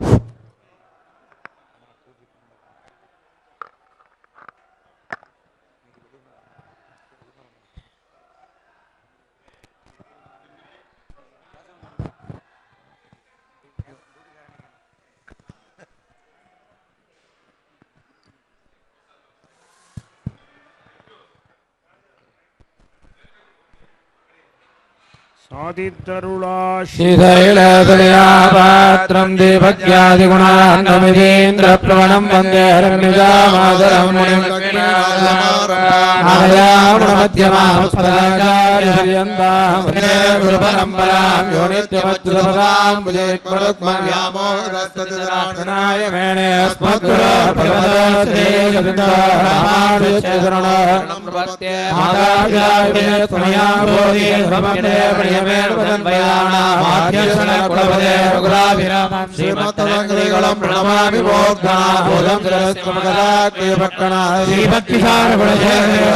you ശ്രീശൈലയാപാത്രം ദീപജ്ഞാതിഗുണാന്തമിതീന്ദ്രപ്ലവണം വന്ദേ രമ്യജാമാതരം മുനിം ാമധ്യമാപരമ്പരാം യോനിത്യമദ്രുതപദാം വിജയക്മരുക്മര്യാമോഹസ്തതിരാണനായ മേണേ ശ്രീമത്തലങ്കരികളും പ്രണമാമി ബോധനാ ബോധം ശ്രീഭക്തിഷാരഗുണജയ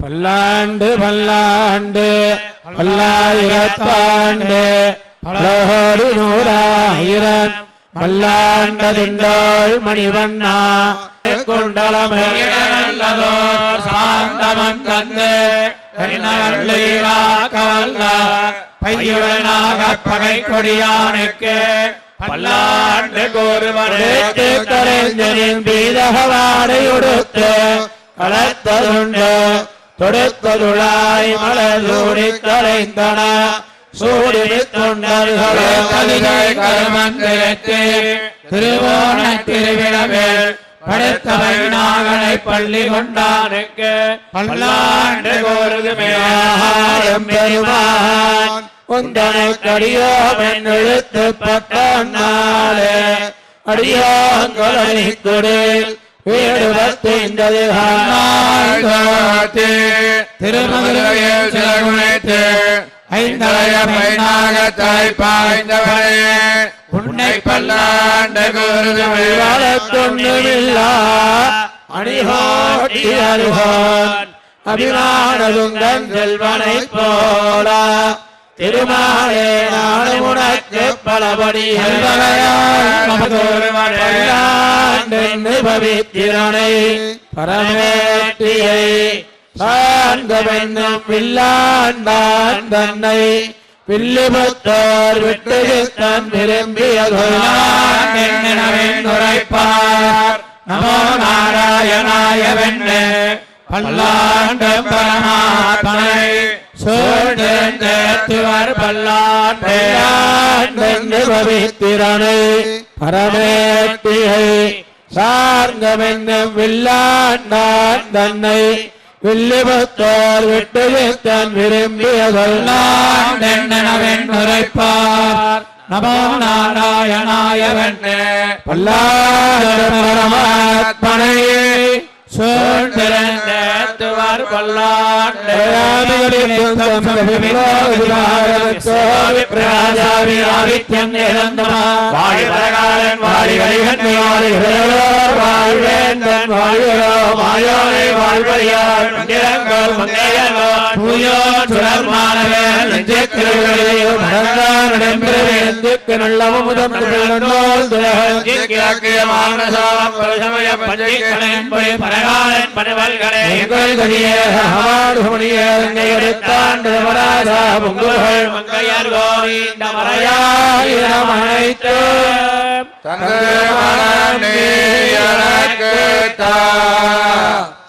பல்லாண்டு பல்லாண்டு பல்லாயிரத்தாண்டு பலகோடி நூறாயிரம் பல்லாண்டதிண்டோள் மணிவண்ணா குண்டலமையல்லதோர் சாந்தமன் தந்து பையுடனாக பகை கொடியானுக்கு பல்லாண்டு கூறுவனேற்று கலைஞரின் பீதகவாடை உடுத்து கலத்ததுண்டு தொடுத்ததுளாய் மலர்தூடி கலைந்தன சூடி தொண்டர்களே கலிகை திருவோண திருவிழவில் படுத்தவை பள்ளி கொண்டானுக்கு பல்லாண்டு கோருதுமையாடும் பெருமான் உந்தனை கடியோமென் எழுத்து பத்தாலே அடியோங்களை கொடு வீடு திருமதுரையில் சிலகுணைத்து ஐந்தலைய பைனாகத்தாய் பாய்ந்தவரே உன்னை பல்லாண்டு கூறுதுமை வளர்த்தொன்னுமில்லா அணிஹோட்டி அருகோன் அபிமானதுங்கன் செல்வனை போல. திருமாலே நானும் உனக்கு பலபடி பவித்திரனை பரமேட்டியை சார்ந்தவென்னும் வில்லாண்டான் தன்னை வில்லிபுத்தோர் விட்டு தன் விரும்பியதுரைப்பார் நமோ நாராயணாய வெண்ணே பல்லாண்டு பரமாத்மனை சூழ்ந்தேத்துவர் பல்லாண்டு பவித்திரனை பரமேட்டியை சார்ந்தமென்னும் வில்லாண்டான் தன்னை வில்லிபுத்தோர் விட்டு தன் விரும்பிய சொல்லாண்டென்னவென் உரைப்பார் நமோ நாராயணாய வெண்ணே பல்லாண்டு பரமாத்மனை சூழ்ந்திருந்தேத்துவர் பல்லாண்டு வாழ்வரகாலன் வாழி பரகாலன் பரவல்களே. எங்கள் கதியே ஹமாடுமணியே எடுத்தாண்டு மராஜா பொங்குகள் மங்கையர் கோவிந்த மறையாயிரம் அனைத்து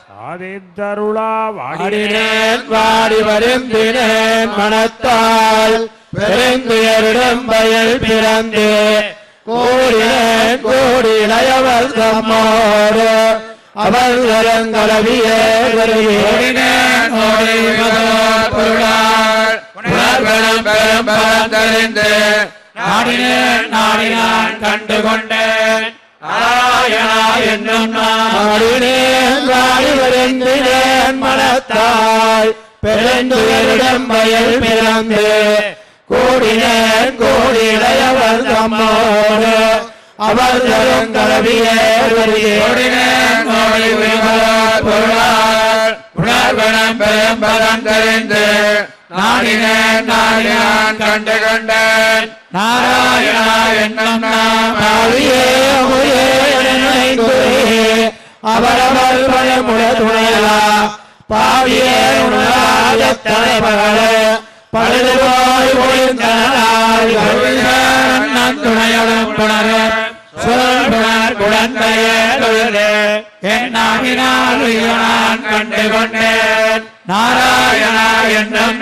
சாதித்தருளா வாடி வாடினேன் வாடி வருந்தினேன் மனத்தால். பெருந்துயரிடம் பயல் பிறந்து. கூடினேன் கூடி இளையவர் தம்மோடு. அவள் நாடினேன் நாடினான் கண்டு என்னும் நாடினேன் வாடி வருந்தினேன் மனத்தால். பெருந்துயரிடம் வயல் பிறந்து கூடினேன் கூடி இளையவர் தம்மோடு. அவர் தரும் கலவியே உணர்வனம் பெரும்பதம் தெரிந்து நாடினேன் நாடினான் கண்டு கண்டேன் நாராயணா என்னும் அவரவர் பழமுட துணையலா பாவியே உணராத பழுதுபாய் ஒழிந்தனால் புணரும் சொல்வார் குழந்தையே என் நாவினால் நான் கண்டு கொண்டேன் நாராயணா என்னும்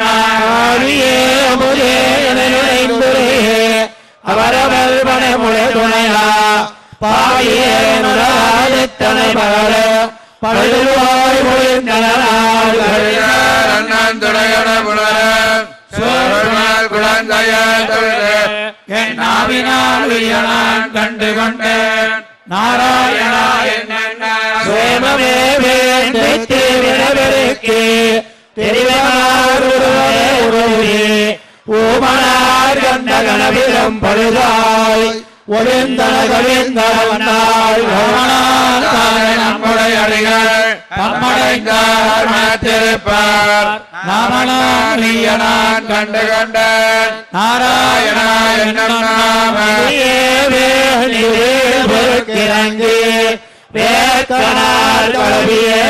அவரவர் பழமுட துணையலா பாவியே உணராத தலைமகளே பழுவாய் மொழி அண்ணன் துணையுட சொல்புணர் குழந்தையே தொழுது கண்டு கொண்டேன் நாராயணா என்னும் சேமமே வேண்டித்து வினவருக்கு தெரிவனார் உருவே. ஒருவரே ஓமனார் கண்ட கணவிடம் பழுதாய். ஒளிந்தன கவிந்தவனாய் ஓமனார் நம்முடைய அடிகள் தம்மடைந்தார் நாமனான் கண்டு கொண்டேன் நாராயணா என்னும் வேக்கனால் கலவியே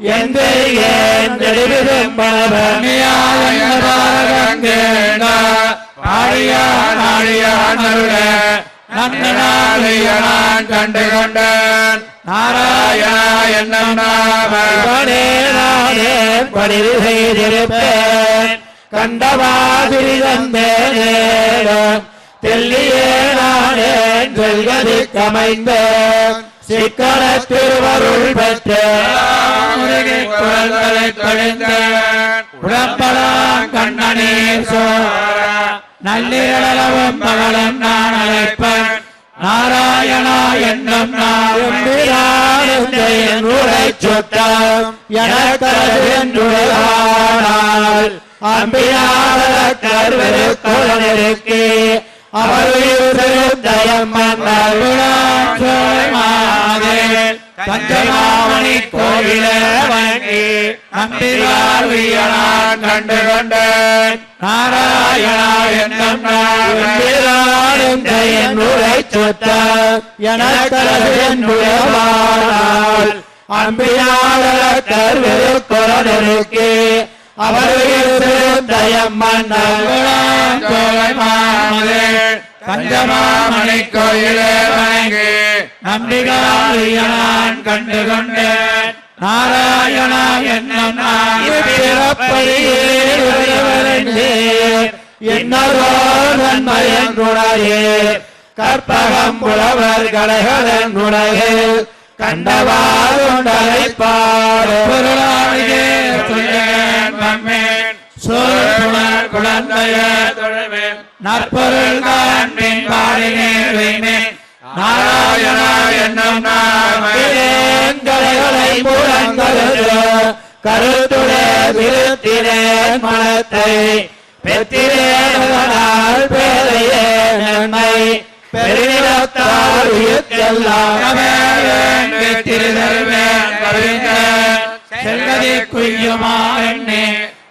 எந்த கண்டு கொண்டேன் நாராயணா என்னும் நானே பணிவு செய்திருப்பேன் கண்டவாதிரி தெல்லியே நானே செல்கதி சிக்கன திருவருள் பெற்றேன் குரல்களை கழிந்தேன் உடம்பலாம் கண்ணனீர் சோர. நள்ளிரளவும் பகலும் நான் அழைப்பேன். நாராயணா என்னும் என் உரை சுத்தம். எனக்கருள் கருவரு தஞ்சமாமணி கோவிலே வணங்கி நம்பினார் வீரனான் கண்டு கொண்ட நாராயணா என்னும் நாமம் என் உரை சுத்தம் எனக்கருள் அம்பியாள கோயிலே வணங்கி நம்பிகாரியான் கண்டு கொண்டேன் நாராயணா என்னும் நாமம் என்னே கற்பகம் புலவர் கலைகளின் நுழையே கண்டவாறுண்டலை பாடு பொருளாளியே சோழர் குழந்தையே தொழுவேன் நற்பொருள் தான் பின் பாடினேன் வைமேன் நாராயணா என்னும் நாமம். கலைகளை புறங்கழுது கருத்துடே விருத்தினேன் மனத்தை பெற்றினேன் பேரையே நன்மை. பெருமிடத்தால் உயிர்க்கெல்லாம் செல்வதை குய்யுமா எண்ணே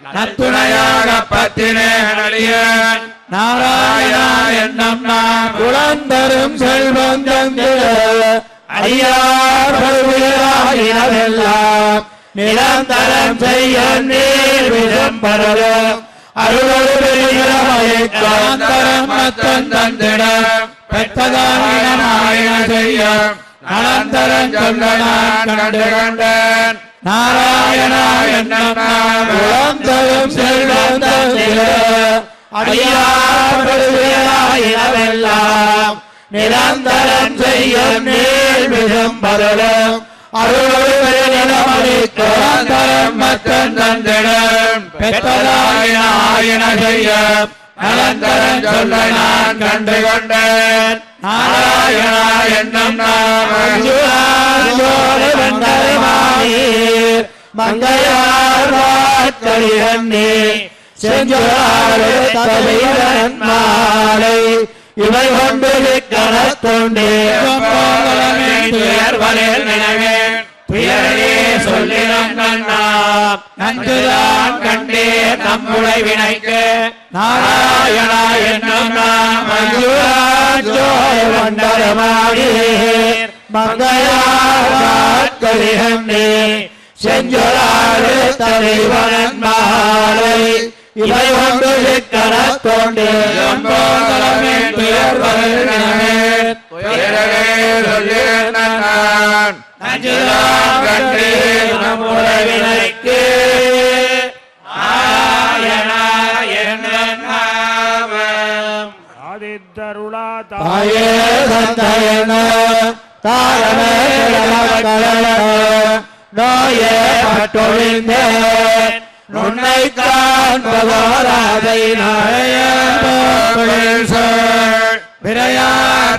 நத்துணையாக பத்தினே நடிகன். நாராயணா என்னும் நான் குளந்தரும் செல்வம் தந்திர அடியார் பருவிழாயினவெல்லாம் நிரந்தரம் செய்ய நீர் விதம் பரலும் அருளொரு காந்தரம் மத்தம் தந்திட. பெற்றதாயின செய்ய அனந்தரம் சொல்ல கண்டு கண்டேன். நாராயணா என்னும் நாமம் குளந்தரும் நிரந்தரம் செய்ய நீர் விதம் பரலும். அருளொரு காந்தரம் மத்தம் தந்திடம் பெற்றதாயின செய்ய. அனந்தரம் சொல்ல நான் கண்டு கண்டேன். நாராயணா என்னும் நாமம் மங்கையார் வாக்களிரன்னே செஞ்சொலாறு தலைவன் மாலை. இவை கொண்டு கணத்தொண்டு துயர்வலில் சொல்லினம் நன்னாம் நன்றுதான் கண்டே நம்முடை வினைக்கு. நாராயணா என்னும் நாம் வண்டரமாடி. மங்கையாட்களிகண்டே செஞ்சொலாறு தலைவன் மாலை. இவை துயர்வலில் நினைவே துயரே சொல்லினம் நன்றுதான் கண்டே நம்முடை வினைக்கு நாராயணா என்னும் நாமம் ஆதித்தருளா தாயே தந்தையன தாரண நோயே பட்டொழிந்தேன் உன்னை காண்பதோராதை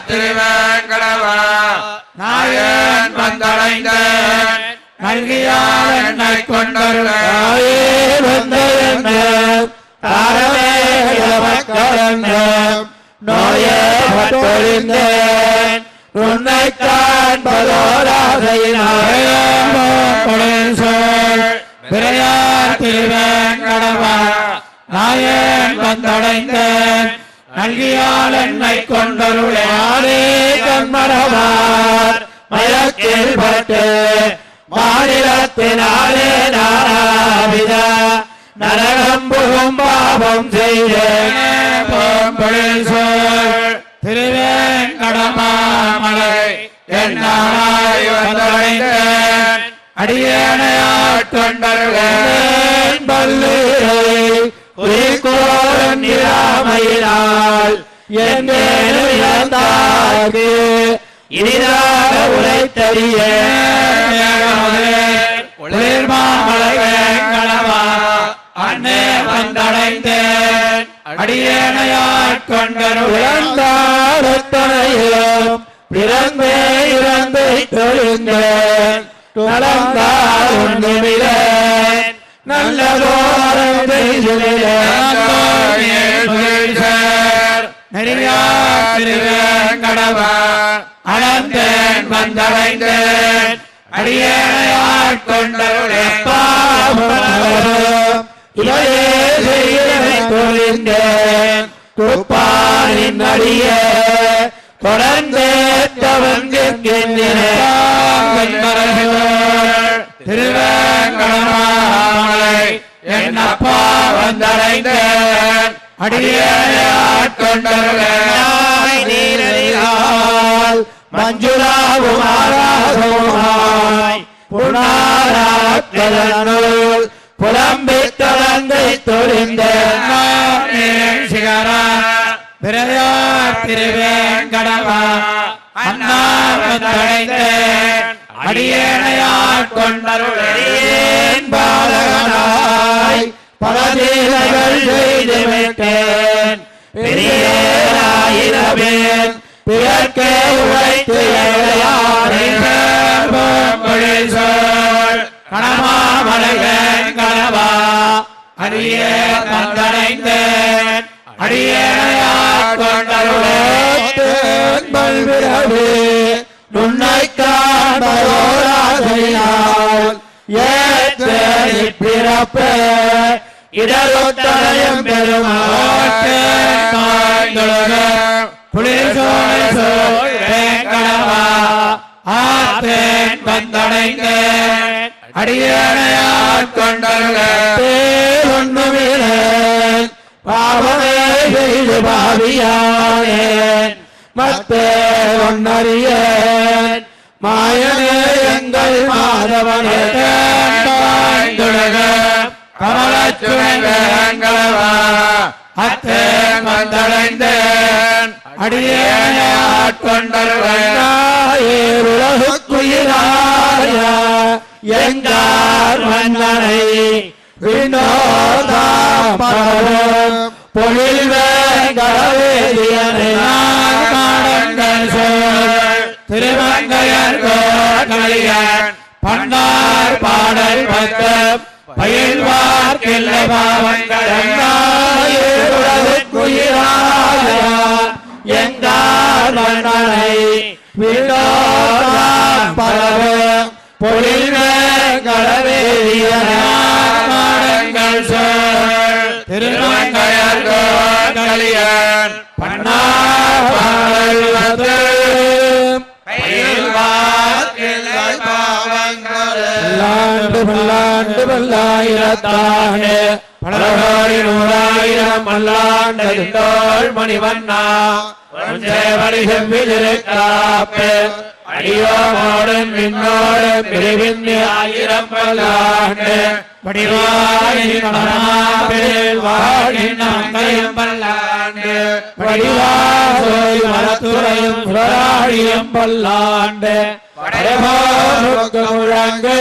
திருவேங்கடவா நாயன் வந்தடைந்த நல்கியால் என்னை கொண்டருள தாயே வந்தென்ன தாரமே நோயே பட்டொழிந்தேன் உன்னை காண்பதோராதை பிறையார் திருவேங்கடவா நாயன் வந்தடைந்தேன் நல்கியால் என்னை கொண்டருளே. கண்மரவார் மயக்கில் பட்டு மாநிலத்தினாலே நாராவித நரகம் புகும் பாபம் செய்தேன் சொல் திருவேங்கடமாமலை என்னாய் வந்தடைந்தேன். அடியேனையாட்கொண்டருளேன் பல்லுரை. குறிக்கோளன் இராமையினால் என்னேனுக்கு இனிதாக உரைத்தறிய குளிர்மாமலை வேங்கடவா அன்னே வந்தடைந்தேன். அடியேனையாட்கொண்டருளேன் இழந்தாரத்தனையும் பிறந்தே இறந்து தொழுந்தேன். நலந்தார் ஒன்றுமில்லை நல்லதோரம் திருவேங்கடவா அனந்தேன் வந்தடைந்தேன். அடியேனையாட்கொண்டருளே இவையே செய்கிறனை தொழிந்தேன் குப்பானின் திருவேங்கடமாமலை என்னப்பா வந்தடைந்தேன். அடியேனையாட்கொண்டருளே நீரடியால் மஞ்சுளாவும் ஆராதமாய் புனாராக்கலனுள் புலம்பித் தொடர்ந்தை தொழிந்தேன் சிகரா பிறையார் திருவேங்கடவா அண்ணா வந்தடைந்தேன். அடியேனையாட்கொண்டருளேன் பாலகனாய். பலதீலைகள் செய்து விட்டேன் பெரியாயிரவேன் பிறர்க்கே உழைத்து பொழில் சொல் கணமாமலையன் கணவா அடியே தந்தடைந்தேன். அடியேனையாட்கொண்டருளேன் பல்விரவே நுண்ணை காண்பதோராதையால் ஏற்றி பிறப்ப. இடலொத்தனையும் பெருமாட்டே ஆத்தேன் வந்தடைந்தேன். அடியேனையாட்கொண்டருளேன் பேரொன்னுமில்லேன் பாவமே செய்து பாவியானேன். மத்தே ஒன்னறியேன். மாயனே எங்கள் மாதவனே கமலச்சுழங்களவா அத்தே வந்தடைந்தேன் அடியேனையாட்கொண்டருளேன் உலகுக்குயிராய எங்கார் மன்னனை வினோதா பொழில் வேங்கடவேதியனை கோட்டலியன் பண்டார் பாடல் பத்து பயில்வார் பார்க்கில்லை பாவங்கள் குயிராய எங்கார் மன்னனை விண்டோராம் பலவு பல்லாண்டு பல்லாண்டு பல்லாயிரத்தாண்டு பலகோடி நூறாயிரம் பல்லாண்டு திண்டோள் மணிவண்ணா. சேவடி அடியோமோடும் பிரிவிந்து ஆயிரம் பல்லாண்டு. வாழின் அங்கையும் பல்லாண்டு வடிவாசோய் மலத்துறையும் சுடராழியும் பல்லாண்டு. முழங்கு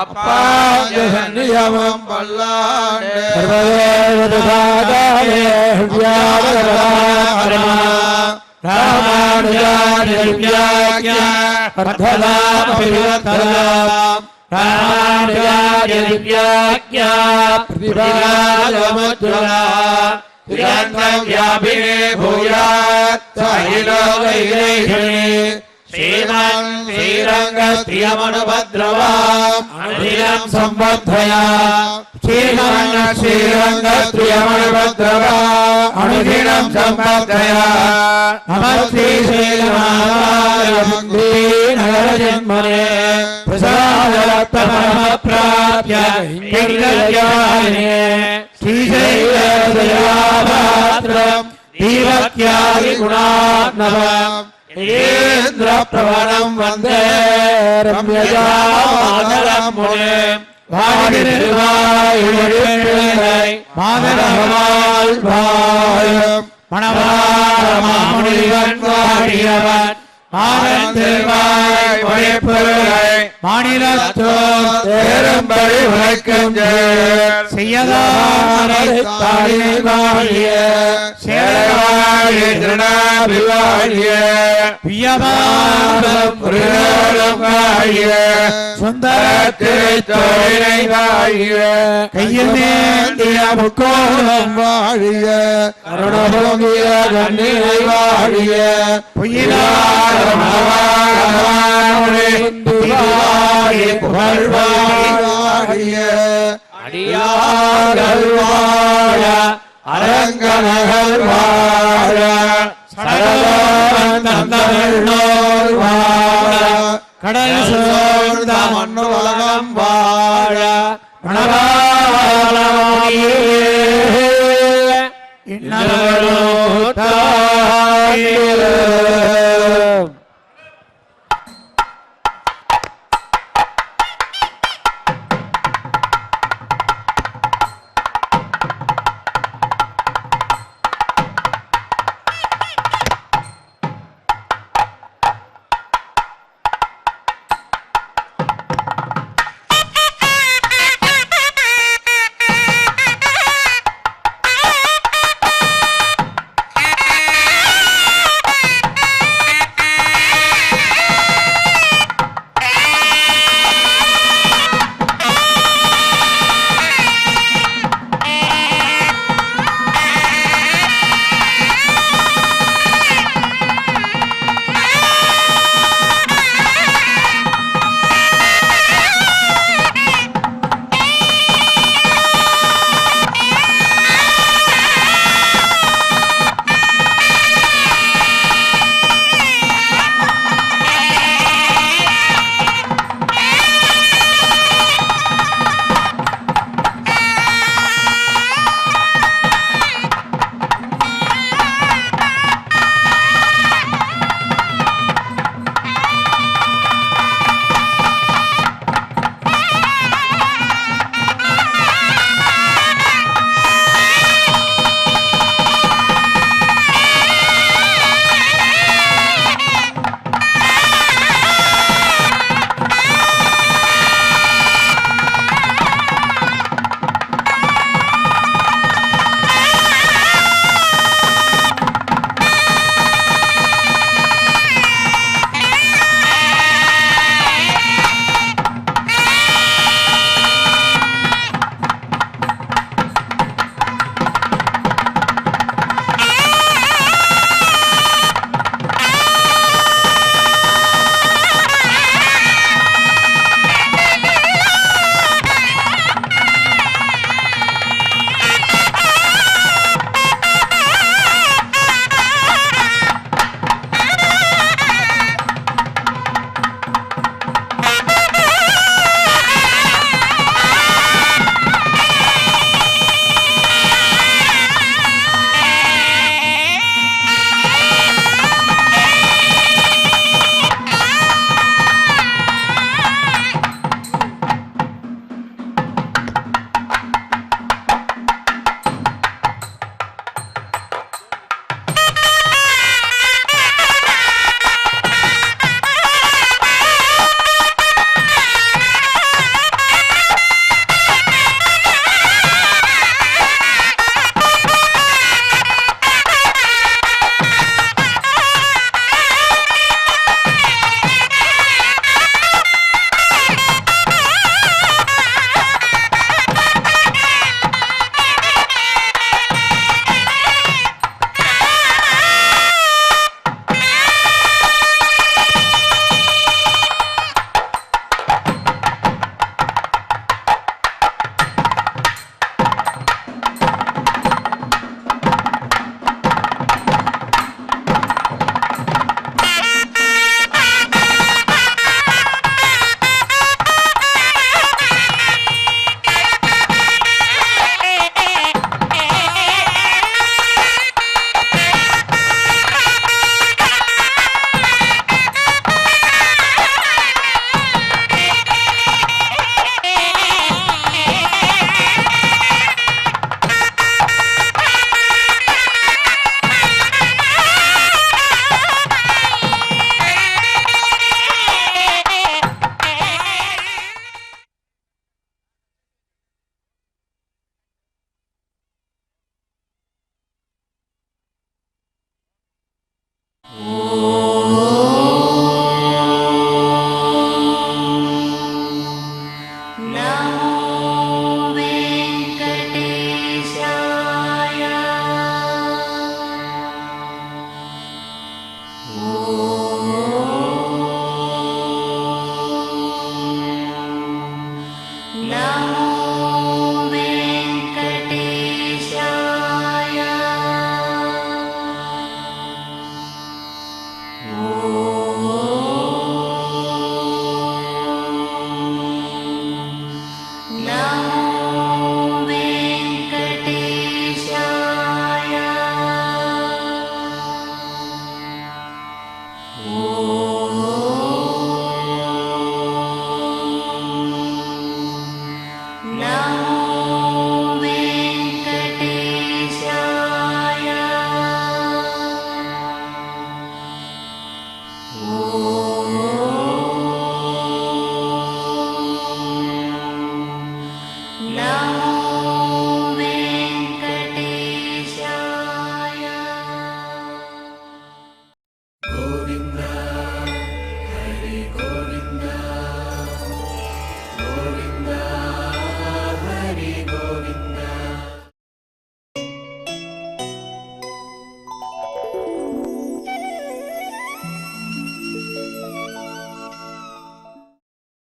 அப்பா பல்லாண்டு. சர்வதேவதாகாயே வியாபகரமா व्यापिने भूयात् लोकैलेखिणे श्रीरङ् श्रीरङ्गप्रियमनुभद्रवा अनिलम् सम्बद्धया श्रीरङ्ग श्रीरङ्गप्रियमनुभद्रवा अनुदिनं सम्बद्धया नमस्ते श्रीरमानगरजन्मने प्रसादत्तमः प्राप्य ஸ்ரீலமாலயந்தி நகர ஜன்மனே பிரசாதரத்த பரம பிராப்ய இங்கிரியாயினே ஸ்ரீசைலதயாபாத்ரம் தீவக்யாதி குணாத்மவம் ேந்திர பிரவணம் வந்தே ரம்யஜாமாதரம் முனே வாடிருவாய் மாதரகமால் வாயம் மணவாரமாமுனிவன் வாடியவன் மானந்திருவாய் ஒழிப்பொருளை மாநிலத்தோர் தேரும்படி உழைக்கும் செய்யதாரை தாழி வாழிய சேரவாழி திருநாபிவாழிய புரியோடும் வாழிய சுந்தரத்திரை வாழிய கையில் நேந்திய முக்கோணம் வாழிய அருணபோகிய கண்ணீரை வாழிய பொய்யிலாத வாழி புகழ்வாழிய அடியார்கள் வாழ அரங்கனகள் வாழ சரவந்தோர் வாழ கடல் சோழ்ந்த மண்ணு உலகம் வாழ மணவாளமாயே இன்னலோ தாயே